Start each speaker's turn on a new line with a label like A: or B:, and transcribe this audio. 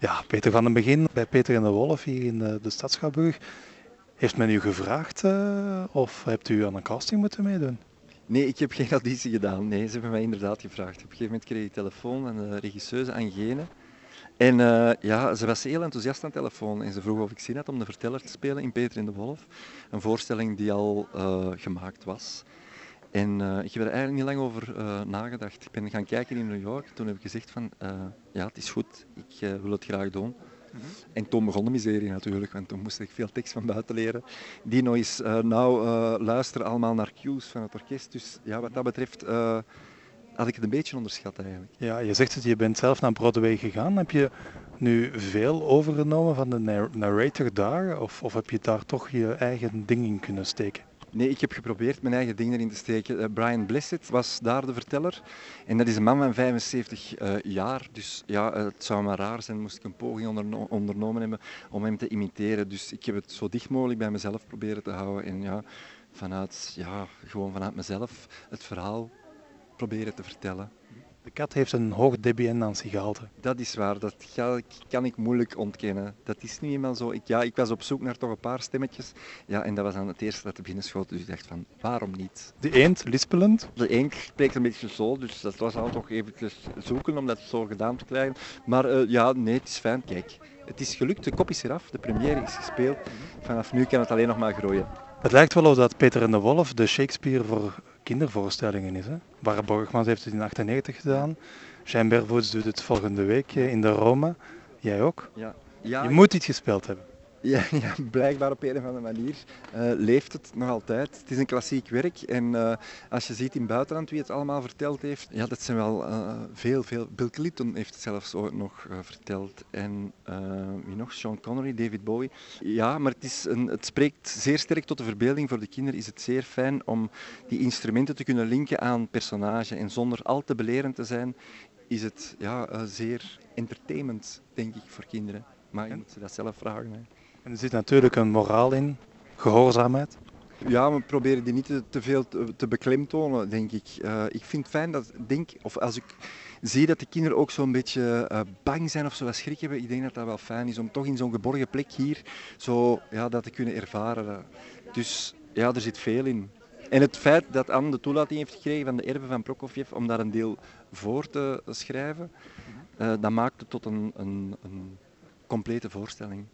A: Ja, Peter van den Begin bij Peter en de Wolf hier in de, de stad Schouwburg. Heeft men u gevraagd uh, of hebt u aan een casting moeten meedoen?
B: Nee, ik heb geen auditie gedaan. Nee, ze hebben mij inderdaad gevraagd. Op een gegeven moment kreeg ik telefoon van de regisseuse Angene. En ja, ze was heel enthousiast aan telefoon en ze vroeg of ik zin had om de verteller te spelen in Peter en de Wolf. Een voorstelling die al gemaakt was. En uh, ik heb er eigenlijk niet lang over uh, nagedacht. Ik ben gaan kijken in New York. Toen heb ik gezegd van, uh, ja, het is goed, ik wil het graag doen. Mm -hmm. En toen begon de miserie natuurlijk, want toen moest ik veel tekst van buiten leren. Dino is nou luisteren allemaal naar cues van het orkest. Dus ja, wat dat betreft had ik het een beetje onderschat eigenlijk.
A: Ja, je zegt het, je bent zelf naar Broadway gegaan. Heb je nu veel overgenomen van de narrator daar? Of, of heb je daar toch je eigen ding in kunnen steken?
B: Nee, ik heb geprobeerd mijn eigen ding erin te steken. Uh, Brian Blissett was daar de verteller. En dat is een man van 75 uh, jaar. Dus ja, uh, het zou maar raar zijn moest ik een poging onderno ondernomen hebben om hem te imiteren. Dus ik heb het zo dicht mogelijk bij mezelf proberen te houden. En ja, vanuit, ja, gewoon vanuit mezelf het verhaal proberen te vertellen.
A: De kat heeft een hoog DBN-gehalte.
B: Dat is waar, dat kan ik moeilijk ontkennen. Dat is niet eenmaal zo. Ik, ja, ik was op zoek naar toch een paar stemmetjes. Ja, en dat was dan het eerste dat te binnen schoot. Dus ik dacht van, waarom niet?
A: De eend, lispelend?
B: De eend spreekt een beetje zo, dus dat was al toch even zoeken om dat zo gedaan te krijgen. Maar uh, ja, nee, het is fijn. Kijk, het is gelukt, de kop is eraf, de première is gespeeld. Vanaf nu kan het alleen nog maar groeien.
A: Het lijkt wel of dat Peter en de Wolf de Shakespeare voor kindervoorstellingen is. Hè? Barbara Borgmans heeft het in 1998 gedaan. Jean Bervoets doet het volgende week in de Rome. Jij ook?
B: Ja. ja
A: je moet iets gespeeld hebben.
B: Ja, ja, blijkbaar op een of andere manier uh, leeft het nog altijd. Het is een klassiek werk en uh, als je ziet in het buitenland wie het allemaal verteld heeft, ja, dat zijn wel uh, veel, veel. Bill Clinton heeft het zelfs ooit nog verteld en wie nog? Sean Connery, David Bowie. Ja, maar het, is een, het spreekt zeer sterk tot de verbeelding. Voor de kinderen is het zeer fijn om die instrumenten te kunnen linken aan personage en zonder al te belerend te zijn, is het ja, zeer entertainment, denk ik, voor kinderen. Maar je moet ze dat zelf vragen. Hè.
A: En er zit natuurlijk een moraal in, gehoorzaamheid.
B: Ja, we proberen die niet te, te veel te, beklemtonen, denk ik. Uh, ik vind het fijn dat, denk, of als ik zie dat de kinderen ook zo'n beetje uh, bang zijn of zo wat schrik hebben, ik denk dat dat wel fijn is om toch in zo'n geborgen plek hier zo, ja, dat te kunnen ervaren. Dus ja, er zit veel in. En het feit dat Anne de toelating heeft gekregen van de erven van Prokofjev om daar een deel voor te schrijven, uh, dat maakt het tot een, een, een complete voorstelling.